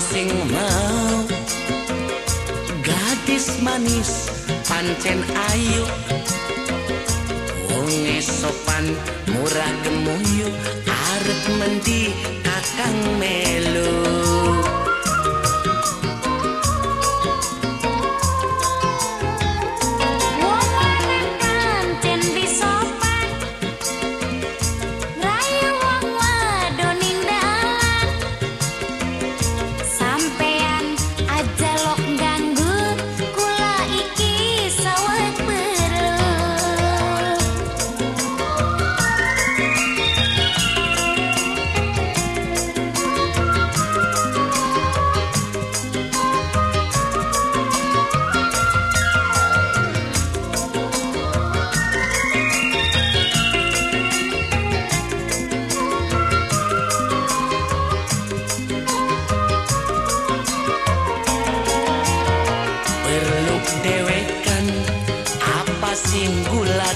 sing mau gadis manis pancen ayu wong sopan murah gemuyuk arep mendi Takang me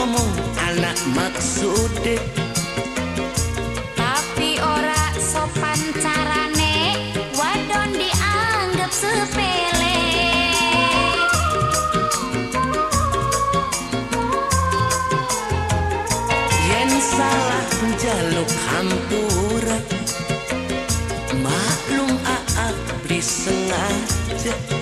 ngomong anak maksud Tapi ora sopan carane Wadon dianggap sepele Yen salah jaluk hampura Maklum aak disengaja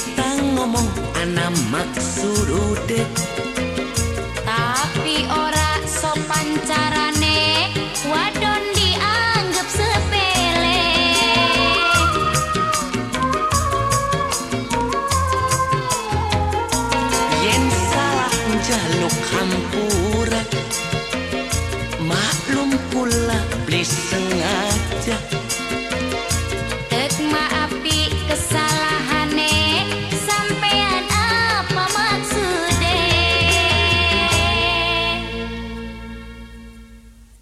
kita ngomong ana maksurude tapi ora sopan carane wadon dianggap sepele yen salah njaluk hampura